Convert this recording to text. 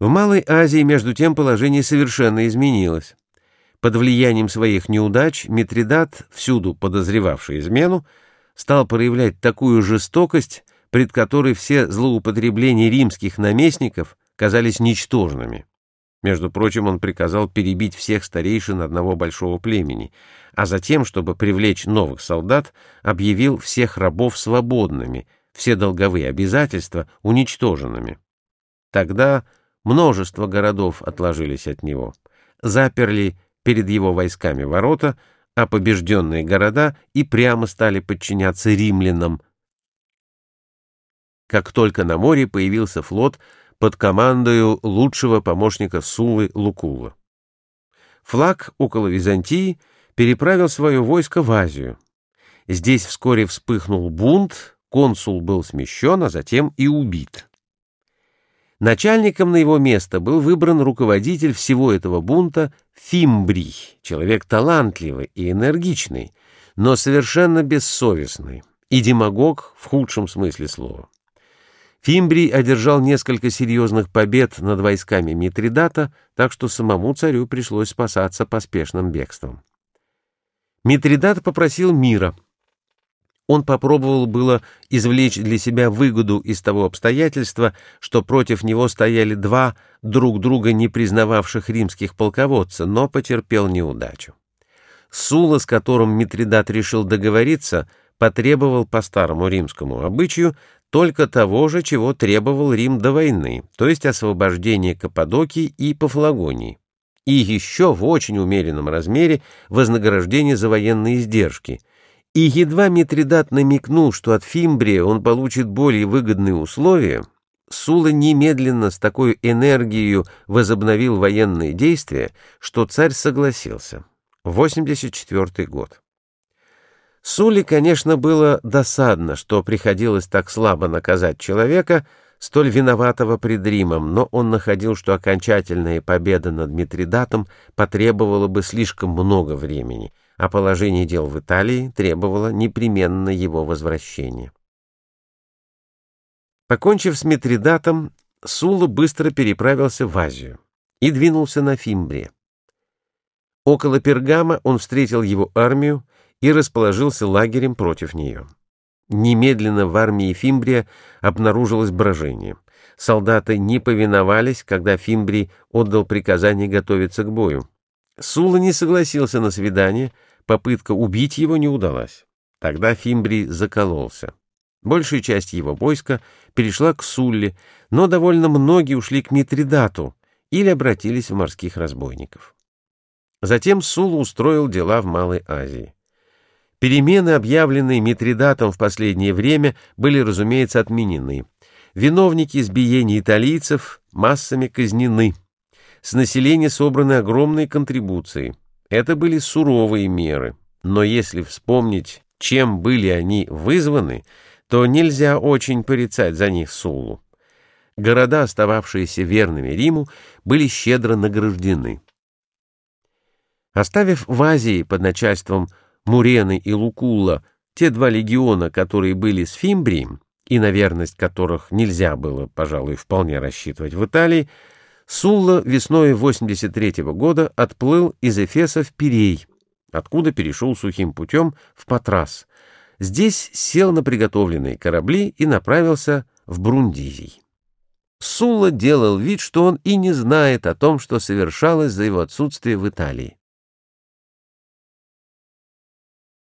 В Малой Азии, между тем, положение совершенно изменилось. Под влиянием своих неудач Митридат, всюду подозревавший измену, стал проявлять такую жестокость, пред которой все злоупотребления римских наместников казались ничтожными. Между прочим, он приказал перебить всех старейшин одного большого племени, а затем, чтобы привлечь новых солдат, объявил всех рабов свободными, все долговые обязательства уничтоженными. Тогда Множество городов отложились от него. Заперли перед его войсками ворота, а побежденные города и прямо стали подчиняться римлянам. Как только на море появился флот под командою лучшего помощника Сулы Лукула. Флаг около Византии переправил свое войско в Азию. Здесь вскоре вспыхнул бунт, консул был смещен, а затем и убит. Начальником на его место был выбран руководитель всего этого бунта Фимбрий, человек талантливый и энергичный, но совершенно бессовестный, и демагог в худшем смысле слова. Фимбрий одержал несколько серьезных побед над войсками Митридата, так что самому царю пришлось спасаться поспешным бегством. Митридат попросил мира — он попробовал было извлечь для себя выгоду из того обстоятельства, что против него стояли два друг друга не признававших римских полководца, но потерпел неудачу. Сула, с которым Митридат решил договориться, потребовал по старому римскому обычаю только того же, чего требовал Рим до войны, то есть освобождение Каппадокии и Пафлагонии, и еще в очень умеренном размере вознаграждение за военные издержки — и едва Митридат намекнул, что от Фимбрия он получит более выгодные условия, Сула немедленно с такой энергией возобновил военные действия, что царь согласился. 84 год. Суле, конечно, было досадно, что приходилось так слабо наказать человека, столь виноватого пред Римом, но он находил, что окончательная победа над Митридатом потребовала бы слишком много времени — а положение дел в Италии требовало непременно его возвращения. Покончив с Митридатом, Сула быстро переправился в Азию и двинулся на Фимбрия. Около Пергама он встретил его армию и расположился лагерем против нее. Немедленно в армии Фимбрия обнаружилось брожение. Солдаты не повиновались, когда Фимбрий отдал приказание готовиться к бою. Сула не согласился на свидание, попытка убить его не удалась. Тогда Фимбрий закололся. Большая часть его войска перешла к Сулле, но довольно многие ушли к Митридату или обратились в морских разбойников. Затем Сула устроил дела в Малой Азии. Перемены, объявленные Митридатом в последнее время, были, разумеется, отменены. Виновники избиений италийцев массами казнены. С населения собраны огромные контрибуции. Это были суровые меры, но если вспомнить, чем были они вызваны, то нельзя очень порицать за них Сулу. Города, остававшиеся верными Риму, были щедро награждены. Оставив в Азии под начальством Мурены и Лукула те два легиона, которые были с Фимбрием, и на верность которых нельзя было, пожалуй, вполне рассчитывать в Италии, Сулла весной 83 -го года отплыл из Эфеса в Пирей, откуда перешел сухим путем в Патрас. Здесь сел на приготовленные корабли и направился в Брундизий. Сулла делал вид, что он и не знает о том, что совершалось за его отсутствие в Италии.